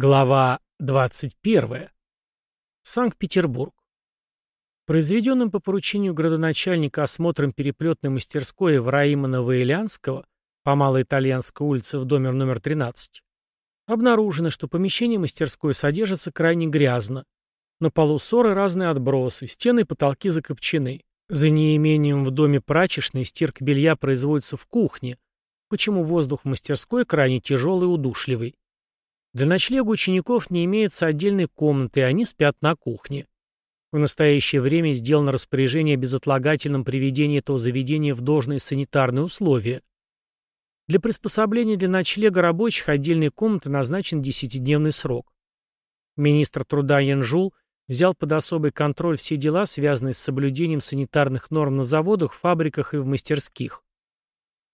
Глава 21. Санкт-Петербург. Произведенным по поручению градоначальника осмотром переплетной мастерской Евраима Новоилянского по Малоитальянской улице в доме номер 13 обнаружено, что помещение мастерской содержится крайне грязно. На полу ссоры разные отбросы, стены и потолки закопчены. За неимением в доме прачечной стирка белья производится в кухне, почему воздух в мастерской крайне тяжелый и удушливый. Для ночлега учеников не имеется отдельной комнаты, они спят на кухне. В настоящее время сделано распоряжение о безотлагательном приведении этого заведения в должные санитарные условия. Для приспособления для ночлега рабочих отдельной комнаты назначен десятидневный срок. Министр труда Янжул взял под особый контроль все дела, связанные с соблюдением санитарных норм на заводах, фабриках и в мастерских.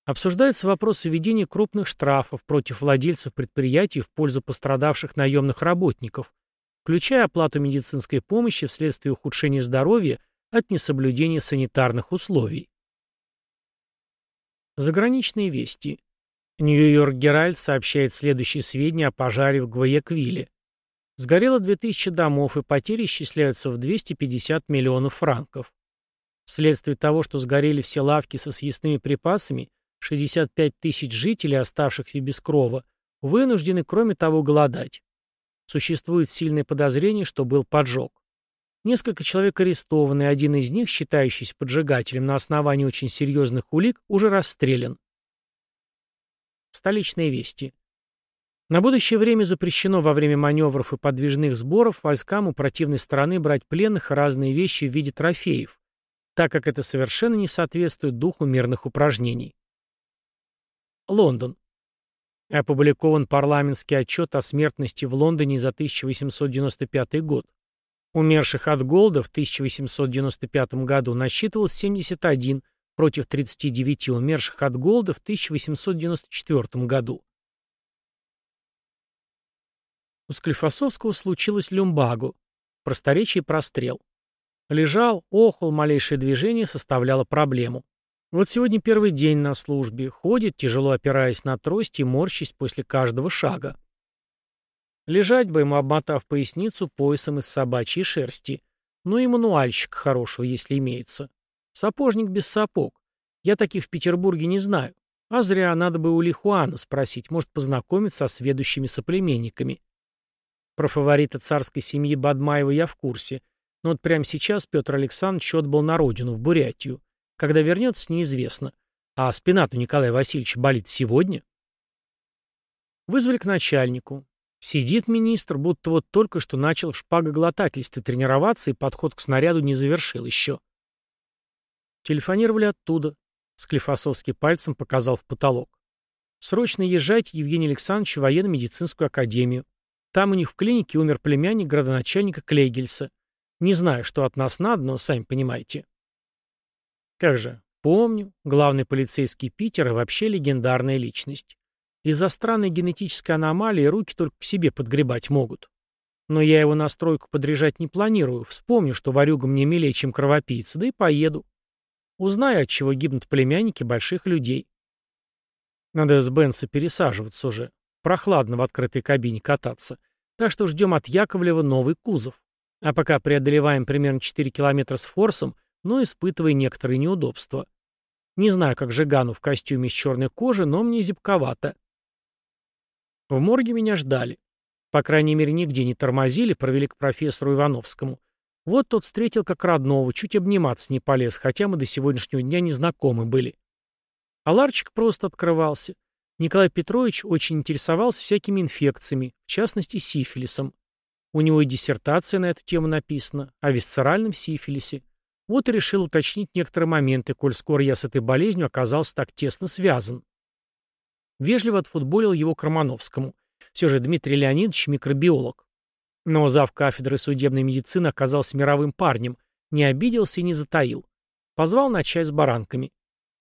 Обсуждается вопрос введения крупных штрафов против владельцев предприятий в пользу пострадавших наемных работников, включая оплату медицинской помощи вследствие ухудшения здоровья от несоблюдения санитарных условий. Заграничные вести. Нью-Йорк Геральд сообщает следующие сведения о пожаре в Гваяквиле. Сгорело 2000 домов, и потери исчисляются в 250 миллионов франков. Вследствие того, что сгорели все лавки со съестными припасами, 65 тысяч жителей, оставшихся без крова, вынуждены, кроме того, голодать. Существует сильное подозрение, что был поджог. Несколько человек арестованы, один из них, считающийся поджигателем на основании очень серьезных улик, уже расстрелян. Столичные вести. На будущее время запрещено во время маневров и подвижных сборов войскам у противной стороны брать пленных и разные вещи в виде трофеев, так как это совершенно не соответствует духу мирных упражнений. Лондон. Опубликован парламентский отчет о смертности в Лондоне за 1895 год. Умерших от голода в 1895 году насчитывалось 71 против 39 умерших от голода в 1894 году. У Склифосовского случилось люмбаго, просторечие прострел. Лежал, охол, малейшее движение составляло проблему. Вот сегодня первый день на службе, ходит, тяжело опираясь на трость и морщись после каждого шага. Лежать бы ему, обмотав поясницу поясом из собачьей шерсти. Ну и мануальщик хорошего, если имеется. Сапожник без сапог. Я таких в Петербурге не знаю. А зря, надо бы у Лихуана спросить, может познакомиться со сведущими соплеменниками. Про фаворита царской семьи Бадмаева я в курсе. Но вот прямо сейчас Петр Александрович отбыл на родину, в Бурятию. Когда вернется, неизвестно. А спина-то Николая Васильевича болит сегодня. Вызвали к начальнику. Сидит министр, будто вот только что начал в шпагоглотательстве тренироваться и подход к снаряду не завершил еще. Телефонировали оттуда. Склифосовский пальцем показал в потолок. Срочно езжайте, Евгений Александрович, в военно-медицинскую академию. Там у них в клинике умер племянник градоначальника Клейгельса. Не знаю, что от нас надо, но сами понимаете. Как же, помню, главный полицейский Питера вообще легендарная личность. Из-за странной генетической аномалии руки только к себе подгребать могут. Но я его на стройку подряжать не планирую. Вспомню, что варюга мне милее, чем кровопийца, да и поеду. Узнаю, от чего гибнут племянники больших людей. Надо с Бенса пересаживаться уже. Прохладно в открытой кабине кататься. Так что ждем от Яковлева новый кузов. А пока преодолеваем примерно 4 километра с форсом, но испытывая некоторые неудобства. Не знаю, как Жигану в костюме из черной кожи, но мне зябковато. В морге меня ждали. По крайней мере, нигде не тормозили, провели к профессору Ивановскому. Вот тот встретил как родного, чуть обниматься не полез, хотя мы до сегодняшнего дня не знакомы были. А ларчик просто открывался. Николай Петрович очень интересовался всякими инфекциями, в частности, сифилисом. У него и диссертация на эту тему написана, о висцеральном сифилисе. Вот и решил уточнить некоторые моменты, коль скоро я с этой болезнью оказался так тесно связан. Вежливо отфутболил его к Романовскому. Все же Дмитрий Леонидович микробиолог. Но зав кафедры судебной медицины оказался мировым парнем, не обиделся и не затаил. Позвал на чай с баранками.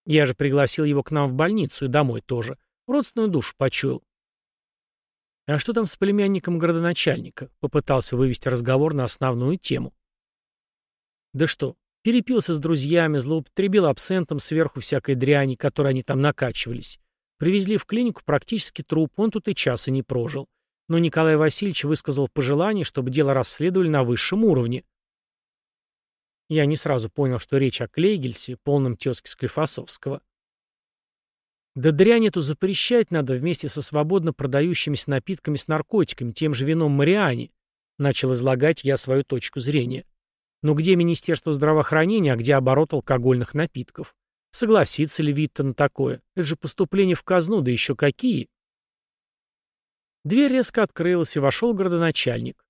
Я же пригласил его к нам в больницу и домой тоже. Родственную душу почуял. «А что там с племянником городоначальника?» Попытался вывести разговор на основную тему. «Да что, Перепился с друзьями, злоупотребил абсентом сверху всякой дряни, которой они там накачивались. Привезли в клинику практически труп, он тут и часа не прожил. но Николай Васильевич высказал пожелание, чтобы дело расследовали на высшем уровне. Я не сразу понял, что речь о Клейгельсе, полном тезке Склифосовского. Да дрянь эту запрещать надо вместе со свободно продающимися напитками с наркотиками, тем же вином Мариани, начал излагать я свою точку зрения. Но где Министерство здравоохранения, а где оборот алкогольных напитков? Согласится ли Витта на такое? Это же поступление в казну, да еще какие! Дверь резко открылась, и вошел городоначальник.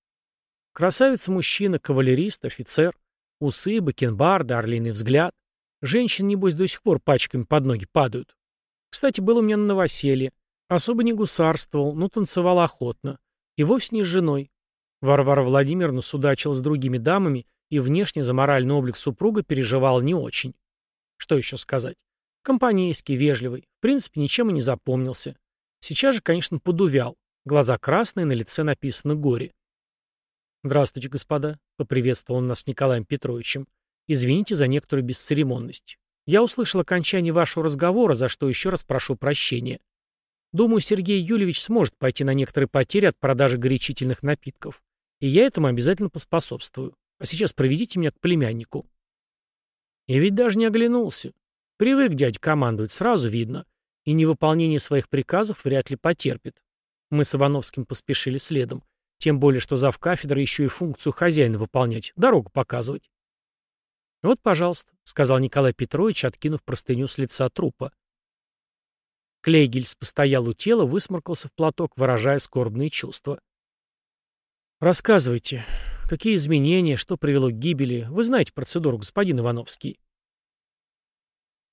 Красавец-мужчина, кавалерист, офицер. Усы, бакенбарды, орлиный взгляд. Женщин, небось, до сих пор пачками под ноги падают. Кстати, был у меня на новоселье. Особо не гусарствовал, но танцевал охотно. И вовсе не с женой. Варвара Владимировна судачила с другими дамами и внешне за моральный облик супруга переживал не очень. Что еще сказать? Компанейский, вежливый. В принципе, ничем и не запомнился. Сейчас же, конечно, подувял. Глаза красные, на лице написано «горе». «Здравствуйте, господа», — поприветствовал он нас с Николаем Петровичем. «Извините за некоторую бесцеремонность. Я услышал окончание вашего разговора, за что еще раз прошу прощения. Думаю, Сергей Юльевич сможет пойти на некоторые потери от продажи горячительных напитков. И я этому обязательно поспособствую. А сейчас проведите меня к племяннику». И ведь даже не оглянулся. Привык дядь командовать, сразу видно. И невыполнение своих приказов вряд ли потерпит. Мы с Ивановским поспешили следом. Тем более, что зав кафедры еще и функцию хозяина выполнять, дорогу показывать. «Вот, пожалуйста», — сказал Николай Петрович, откинув простыню с лица трупа. Клейгельс постоял у тела, высморкался в платок, выражая скорбные чувства. «Рассказывайте, какие изменения, что привело к гибели? Вы знаете процедуру, господин Ивановский».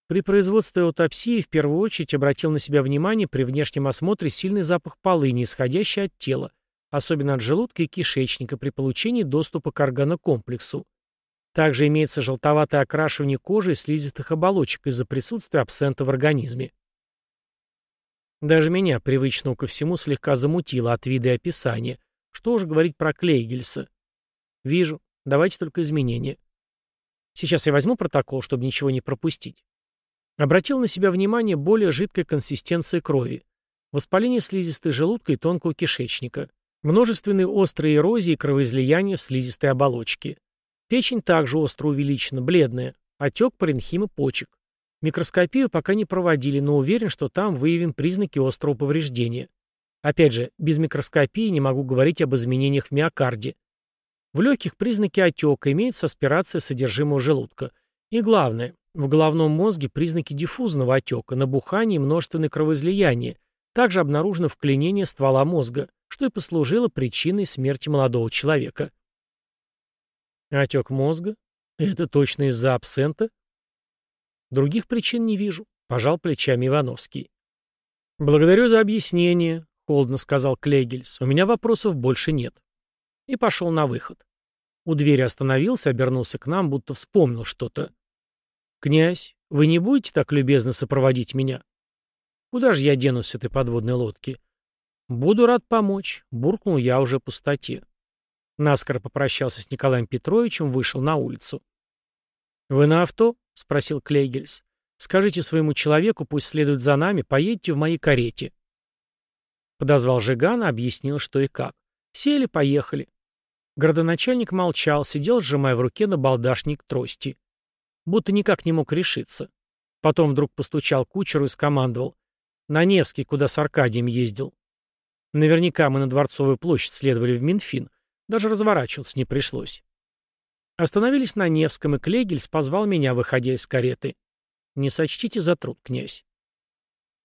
При производстве аутопсии в первую очередь обратил на себя внимание при внешнем осмотре сильный запах полыни, исходящий от тела, особенно от желудка и кишечника при получении доступа к органокомплексу. Также имеется желтоватое окрашивание кожи и слизистых оболочек из-за присутствия абсента в организме. Даже меня, привычного ко всему, слегка замутило от вида и описания. Что уж говорить про Клейгельса. Вижу. Давайте только изменения. Сейчас я возьму протокол, чтобы ничего не пропустить. Обратил на себя внимание более жидкой консистенции крови. Воспаление слизистой желудка и тонкого кишечника. Множественные острые эрозии и кровоизлияния в слизистой оболочке. Печень также остро увеличена, бледная. Отек паренхимы почек. Микроскопию пока не проводили, но уверен, что там выявим признаки острого повреждения. Опять же, без микроскопии не могу говорить об изменениях в миокарде. В легких признаки отека имеется аспирация содержимого желудка. И главное, в головном мозге признаки диффузного отека, набухание и множественное кровоизлияние. Также обнаружено вклинение ствола мозга что и послужило причиной смерти молодого человека. Отек мозга? Это точно из-за абсента? Других причин не вижу, пожал плечами Ивановский. Благодарю за объяснение, холодно сказал Клегельс. У меня вопросов больше нет. И пошел на выход. У двери остановился, обернулся к нам, будто вспомнил что-то. «Князь, вы не будете так любезно сопроводить меня?» «Куда же я денусь с этой подводной лодки? «Буду рад помочь», — буркнул я уже пустоте. Наскоро попрощался с Николаем Петровичем, вышел на улицу. «Вы на авто?» — спросил Клейгельс. «Скажите своему человеку, пусть следует за нами, поедете в моей карете». Подозвал Жигана, объяснил, что и как. Сели, поехали. Городоначальник молчал, сидел, сжимая в руке на балдашник трости. Будто никак не мог решиться. Потом вдруг постучал кучеру и скомандовал. «На Невский, куда с Аркадием ездил. Наверняка мы на Дворцовую площадь следовали в Минфин. Даже разворачиваться не пришлось. Остановились на Невском, и Клегельс позвал меня, выходя из кареты. Не сочтите за труд, князь.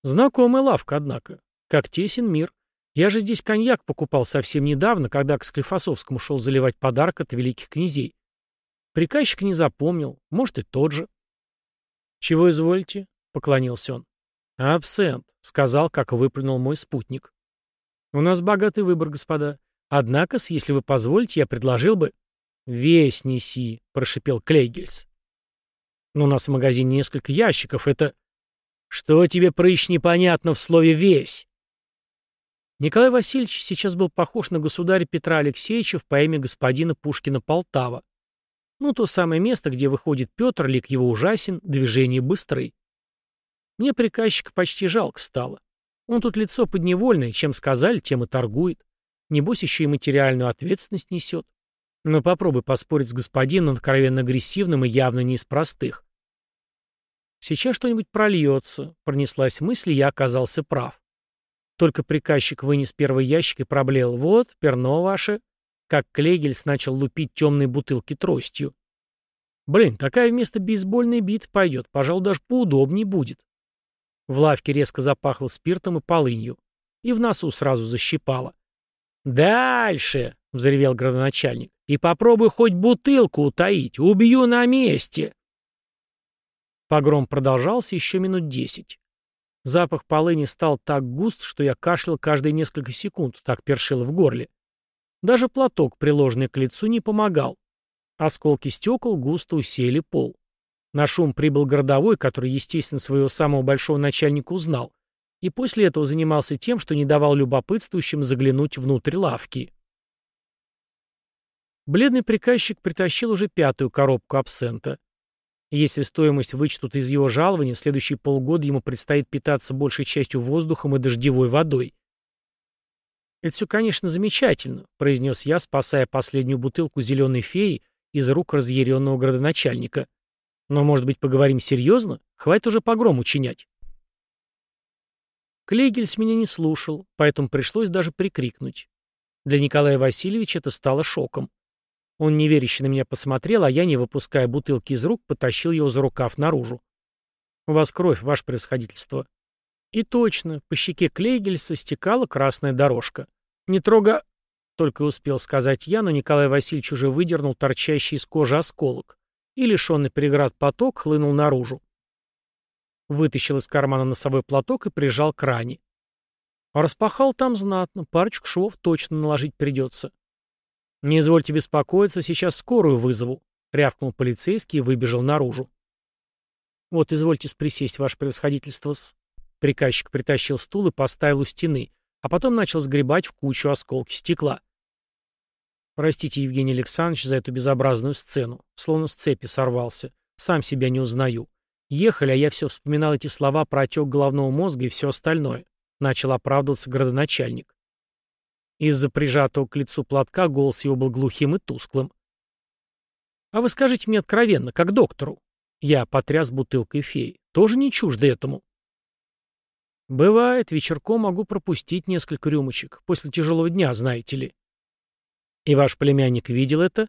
Знакомая лавка, однако. Как тесен мир. Я же здесь коньяк покупал совсем недавно, когда к Склифосовскому шел заливать подарок от великих князей. Приказчик не запомнил, может, и тот же. «Чего изволите?» — поклонился он. «Абсент», — сказал, как выплюнул мой спутник. «У нас богатый выбор, господа. Однако, если вы позволите, я предложил бы...» «Весь неси», — прошипел Клейгельс. «Но у нас в магазине несколько ящиков. Это...» «Что тебе, прыщ, непонятно в слове «весь»?» Николай Васильевич сейчас был похож на государя Петра Алексеевича в поэме господина Пушкина «Полтава». Ну, то самое место, где выходит Петр, лик его ужасен, движение быстрый. Мне приказчика почти жалко стало. Он тут лицо подневольное, чем сказали, тем и торгует. Небось, еще и материальную ответственность несет. Но попробуй поспорить с господином откровенно агрессивным и явно не из простых. Сейчас что-нибудь прольется, пронеслась мысль, и я оказался прав. Только приказчик вынес первый ящик и проблеял. Вот, перно ваше. Как Клейгельс начал лупить темные бутылки тростью. Блин, такая вместо бейсбольной бит пойдет, пожалуй, даже поудобнее будет. В лавке резко запахло спиртом и полынью. И в носу сразу защипало. «Дальше!» — взревел градоначальник. «И попробуй хоть бутылку утаить, убью на месте!» Погром продолжался еще минут десять. Запах полыни стал так густ, что я кашлял каждые несколько секунд, так першило в горле. Даже платок, приложенный к лицу, не помогал. Осколки стекол густо усеяли пол. На шум прибыл городовой, который, естественно, своего самого большого начальника узнал, и после этого занимался тем, что не давал любопытствующим заглянуть внутрь лавки. Бледный приказчик притащил уже пятую коробку абсента. Если стоимость вычтут из его жалования, следующие полгода ему предстоит питаться большей частью воздухом и дождевой водой. «Это все, конечно, замечательно», — произнес я, спасая последнюю бутылку зеленой феи из рук разъяренного градоначальника. «Но, может быть, поговорим серьезно? Хватит уже погром учинять». Клейгельс меня не слушал, поэтому пришлось даже прикрикнуть. Для Николая Васильевича это стало шоком. Он неверяще на меня посмотрел, а я, не выпуская бутылки из рук, потащил его за рукав наружу. «У вас кровь, ваше превосходительство». И точно, по щеке Клейгельса стекала красная дорожка. «Не трога...» — только успел сказать я, но Николай Васильевич уже выдернул торчащий из кожи осколок, и лишенный преград поток хлынул наружу. Вытащил из кармана носовой платок и прижал к ране. Распахал там знатно, парочку швов точно наложить придется. «Не извольте беспокоиться, сейчас скорую вызову», — рявкнул полицейский и выбежал наружу. «Вот, извольте присесть, ваше превосходительство -с. Приказчик притащил стул и поставил у стены, а потом начал сгребать в кучу осколки стекла. Простите, Евгений Александрович, за эту безобразную сцену. Словно с цепи сорвался. Сам себя не узнаю. Ехали, а я все вспоминал эти слова про отек головного мозга и все остальное. Начал оправдываться градоначальник. Из-за прижатого к лицу платка голос его был глухим и тусклым. «А вы скажите мне откровенно, как доктору?» Я потряс бутылкой феи. «Тоже не чуждо этому?» «Бывает, вечерком могу пропустить несколько рюмочек. После тяжелого дня, знаете ли». «И ваш племянник видел это?»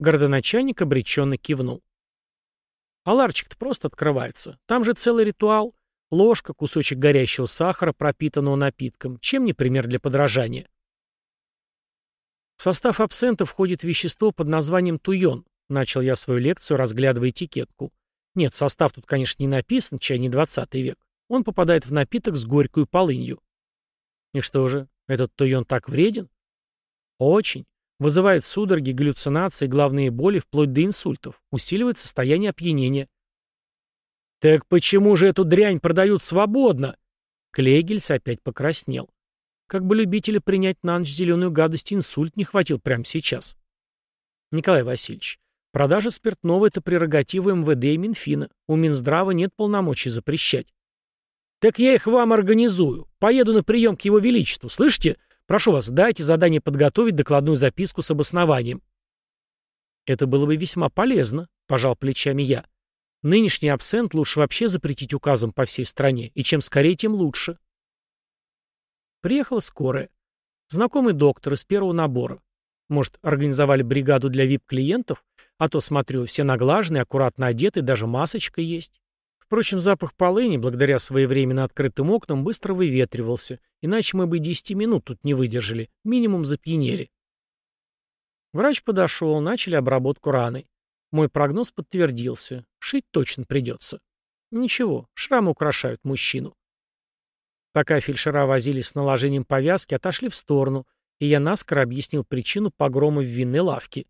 Городоначальник обреченно кивнул. «А ларчик-то просто открывается. Там же целый ритуал. Ложка, кусочек горящего сахара, пропитанного напитком. Чем не пример для подражания? В состав абсента входит вещество под названием туйон. Начал я свою лекцию, разглядывая этикетку. Нет, состав тут, конечно, не написан, чай не 20 век. Он попадает в напиток с горькой полынью. И что же, этот туйон так вреден? Очень. Вызывает судороги, галлюцинации, главные боли, вплоть до инсультов. Усиливает состояние опьянения. «Так почему же эту дрянь продают свободно?» Клейгельс опять покраснел. Как бы любителя принять на ночь зеленую гадость инсульт не хватил прямо сейчас. Николай Васильевич, продажа спиртного — это прерогатива МВД и Минфина. У Минздрава нет полномочий запрещать. Так я их вам организую. Поеду на прием к его величеству. Слышите? Прошу вас, дайте задание подготовить докладную записку с обоснованием. Это было бы весьма полезно, пожал плечами я. Нынешний абсент лучше вообще запретить указом по всей стране, и чем скорее, тем лучше. Приехала скорая. Знакомый доктор из первого набора. Может, организовали бригаду для вип-клиентов? А то, смотрю, все наглаженные, аккуратно одеты, даже масочка есть. Впрочем, запах полыни, благодаря своевременно открытым окнам, быстро выветривался, иначе мы бы десяти минут тут не выдержали, минимум запьянели. Врач подошел, начали обработку раны. Мой прогноз подтвердился. Шить точно придется. Ничего, шрамы украшают мужчину. Пока фельдшера возились с наложением повязки, отошли в сторону, и я наскоро объяснил причину погрома в винной лавке.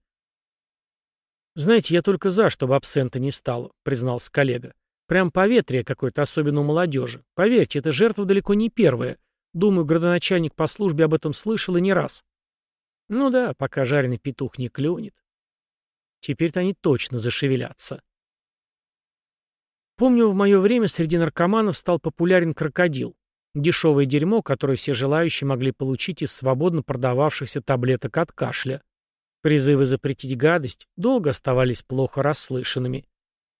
«Знаете, я только за, чтобы абсента не стало», — признался коллега. «Прям поветрие какое-то, особенно у молодежи. Поверьте, эта жертва далеко не первая. Думаю, градоначальник по службе об этом слышал и не раз». «Ну да, пока жареный петух не клюнет». Теперь-то они точно зашевелятся. Помню, в мое время среди наркоманов стал популярен крокодил. Дешевое дерьмо, которое все желающие могли получить из свободно продававшихся таблеток от кашля. Призывы запретить гадость долго оставались плохо расслышанными.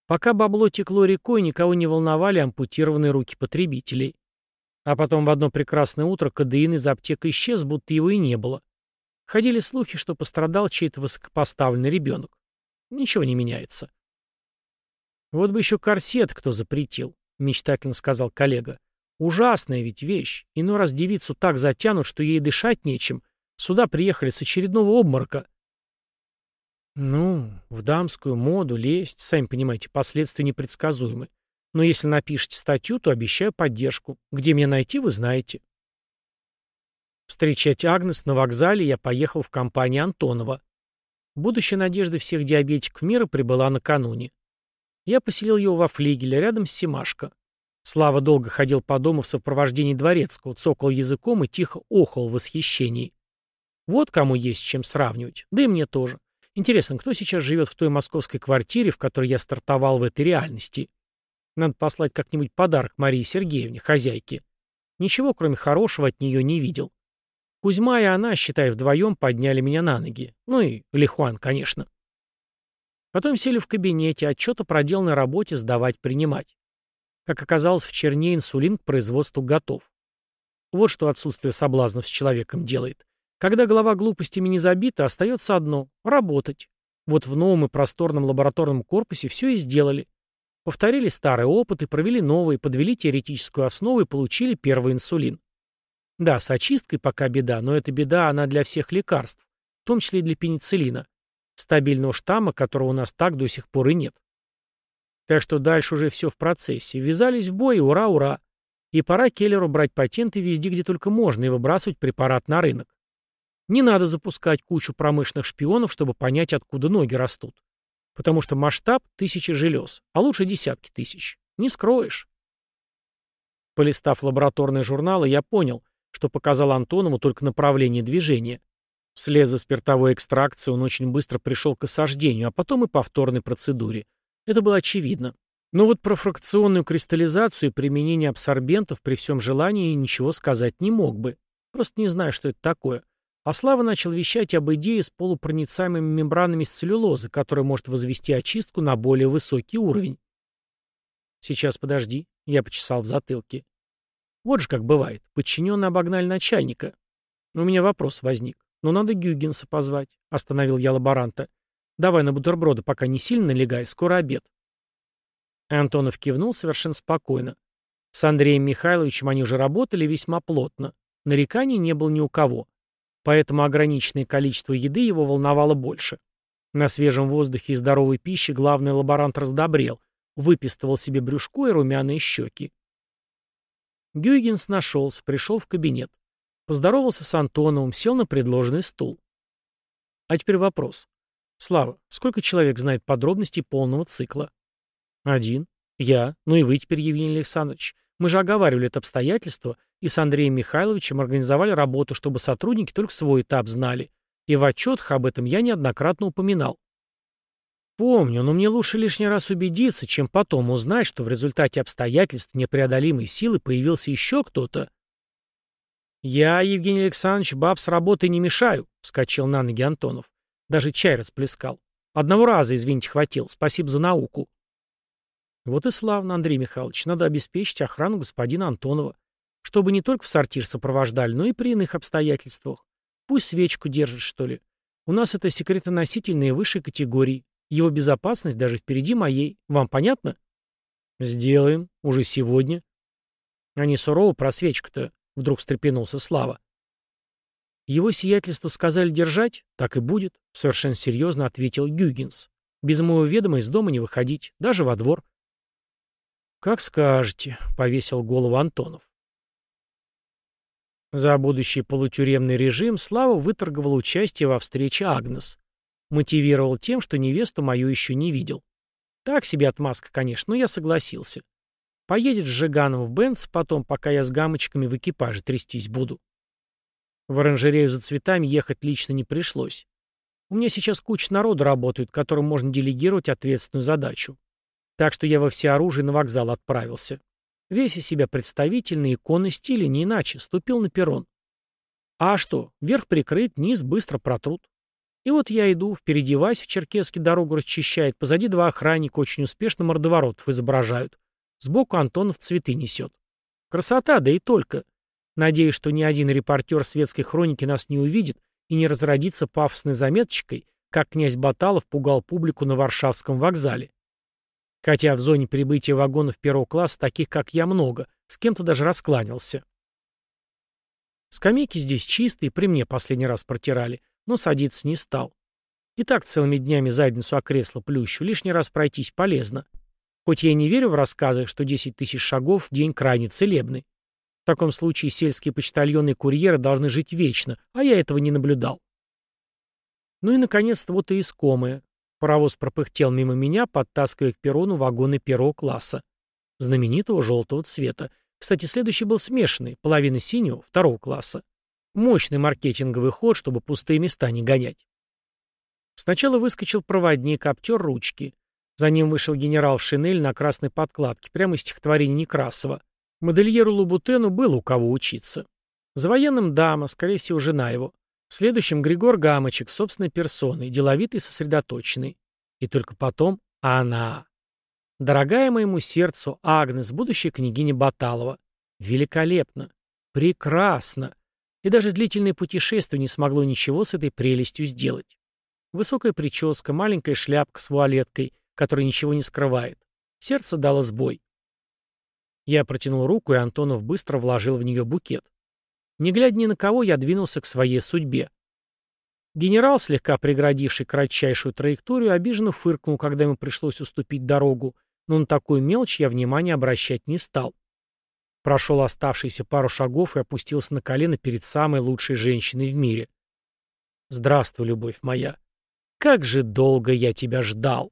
Пока бабло текло рекой, никого не волновали ампутированные руки потребителей. А потом в одно прекрасное утро кадеин из аптеки исчез, будто его и не было. Ходили слухи, что пострадал чей-то высокопоставленный ребенок. Ничего не меняется. «Вот бы еще корсет кто запретил», — мечтательно сказал коллега. Ужасная ведь вещь. Иной раз девицу так затянут, что ей дышать нечем. Сюда приехали с очередного обморока. Ну, в дамскую моду лезть, сами понимаете, последствия непредсказуемы. Но если напишите статью, то обещаю поддержку. Где меня найти, вы знаете. Встречать Агнес на вокзале я поехал в компанию Антонова. Будущая надежда всех диабетиков мира прибыла накануне. Я поселил его во флигеле рядом с Симашко. Слава долго ходил по дому в сопровождении дворецкого, цокал языком и тихо охал в восхищении. Вот кому есть чем сравнивать. Да и мне тоже. Интересно, кто сейчас живет в той московской квартире, в которой я стартовал в этой реальности? Надо послать как-нибудь подарок Марии Сергеевне, хозяйке. Ничего, кроме хорошего, от нее не видел. Кузьма и она, считай, вдвоем подняли меня на ноги. Ну и Лихуан, конечно. Потом сели в кабинете, отчет о проделанной работе сдавать-принимать. Как оказалось, в черне инсулин к производству готов. Вот что отсутствие соблазнов с человеком делает. Когда голова глупостями не забита, остается одно – работать. Вот в новом и просторном лабораторном корпусе все и сделали. Повторили старые опыты, провели новые, подвели теоретическую основу и получили первый инсулин. Да, с очисткой пока беда, но эта беда, она для всех лекарств, в том числе и для пенициллина, стабильного штамма, которого у нас так до сих пор и нет. Так что дальше уже все в процессе. Ввязались в бой, ура, ура. И пора Келлеру брать патенты везде, где только можно, и выбрасывать препарат на рынок. Не надо запускать кучу промышленных шпионов, чтобы понять, откуда ноги растут. Потому что масштаб — тысячи желез, а лучше десятки тысяч. Не скроешь. Полистав лабораторные журналы, я понял, что показал Антонову только направление движения. Вслед за спиртовой экстракцией он очень быстро пришел к осаждению, а потом и повторной процедуре — это было очевидно. Но вот про фракционную кристаллизацию и применение абсорбентов при всем желании ничего сказать не мог бы. Просто не знаю, что это такое. А Слава начал вещать об идее с полупроницаемыми мембранами из целлюлозы, которая может возвести очистку на более высокий уровень. «Сейчас подожди», — я почесал в затылке. Вот же как бывает. Подчиненные обогнали начальника. У меня вопрос возник. Но надо Гюгенса позвать. Остановил я лаборанта. Давай на бутерброды пока не сильно налегай, скоро обед. Антонов кивнул совершенно спокойно. С Андреем Михайловичем они уже работали весьма плотно. Нареканий не было ни у кого. Поэтому ограниченное количество еды его волновало больше. На свежем воздухе и здоровой пище главный лаборант раздобрел, выпистывал себе брюшко и румяные щеки. Гюйгенс нашелся, пришел в кабинет. Поздоровался с Антоновым, сел на предложенный стул. А теперь вопрос. Слава, сколько человек знает подробности полного цикла? Один. Я. Ну и вы теперь, Евгений Александрович. Мы же оговаривали это обстоятельство и с Андреем Михайловичем организовали работу, чтобы сотрудники только свой этап знали. И в отчетах об этом я неоднократно упоминал. Помню, но мне лучше лишний раз убедиться, чем потом узнать, что в результате обстоятельств непреодолимой силы появился еще кто-то. «Я, Евгений Александрович, баб с работы не мешаю», — вскочил на ноги Антонов. Даже чай расплескал. Одного раза, извините, хватил. Спасибо за науку. Вот и славно, Андрей Михайлович. Надо обеспечить охрану господина Антонова. Чтобы не только в сортир сопровождали, но и при иных обстоятельствах. Пусть свечку держит, что ли. У нас это секретоносительные высшей категории. Его безопасность даже впереди моей. Вам понятно? Сделаем. Уже сегодня. Они сурово про свечку-то. Вдруг встрепенулся Слава. Его сиятельство сказали держать, так и будет, совершенно серьезно ответил Гюгенс. Без моего ведома из дома не выходить, даже во двор. Как скажете, повесил голову Антонов. За будущий полутюремный режим Слава выторговал участие во встрече Агнес. Мотивировал тем, что невесту мою еще не видел. Так себе отмазка, конечно, но я согласился. Поедет с Жиганом в Бенц, потом, пока я с гамочками в экипаже трястись буду. В оранжерею за цветами ехать лично не пришлось. У меня сейчас куча народу работает, которым можно делегировать ответственную задачу. Так что я во всеоружие на вокзал отправился. Весь из себя представительный, иконный стиля, не иначе, ступил на перрон. А что, верх прикрыт, низ быстро протрут. И вот я иду, впереди Вась в Черкеске дорогу расчищает, позади два охранника очень успешно мордоворотов изображают. Сбоку Антонов цветы несет. Красота, да и только. Надеюсь, что ни один репортер светской хроники нас не увидит и не разродится пафосной заметочкой, как князь Баталов пугал публику на Варшавском вокзале. Хотя в зоне прибытия вагонов первого класса таких, как я, много, с кем-то даже раскланялся. Скамейки здесь чистые, при мне последний раз протирали, но садиться не стал. И так целыми днями задницу о кресло плющу, лишний раз пройтись полезно. Хоть я и не верю в рассказы, что 10 тысяч шагов в день крайне целебный. В таком случае сельские почтальоны и курьеры должны жить вечно, а я этого не наблюдал. Ну и, наконец-то, вот и искомое. Паровоз пропыхтел мимо меня, подтаскивая к перрону вагоны первого класса. Знаменитого желтого цвета. Кстати, следующий был смешанный, половина синего, второго класса. Мощный маркетинговый ход, чтобы пустые места не гонять. Сначала выскочил проводник, обтер ручки. За ним вышел генерал шинель на красной подкладке, прямо из стихотворения Некрасова. Модельеру Лубутену было у кого учиться. За военным дама, скорее всего, жена его. Следующим Григор Гамочек, собственной персоной, деловитый сосредоточенный. И только потом она. Дорогая моему сердцу Агнес, будущая княгиня Баталова. Великолепно. Прекрасно. И даже длительное путешествие не смогло ничего с этой прелестью сделать. Высокая прическа, маленькая шляпка с вуалеткой, которая ничего не скрывает. Сердце дало сбой. Я протянул руку, и Антонов быстро вложил в нее букет. Не глядя ни на кого, я двинулся к своей судьбе. Генерал, слегка преградивший кратчайшую траекторию, обиженно фыркнул, когда ему пришлось уступить дорогу, но на такую мелочь я внимания обращать не стал. Прошел оставшиеся пару шагов и опустился на колено перед самой лучшей женщиной в мире. «Здравствуй, любовь моя! Как же долго я тебя ждал!»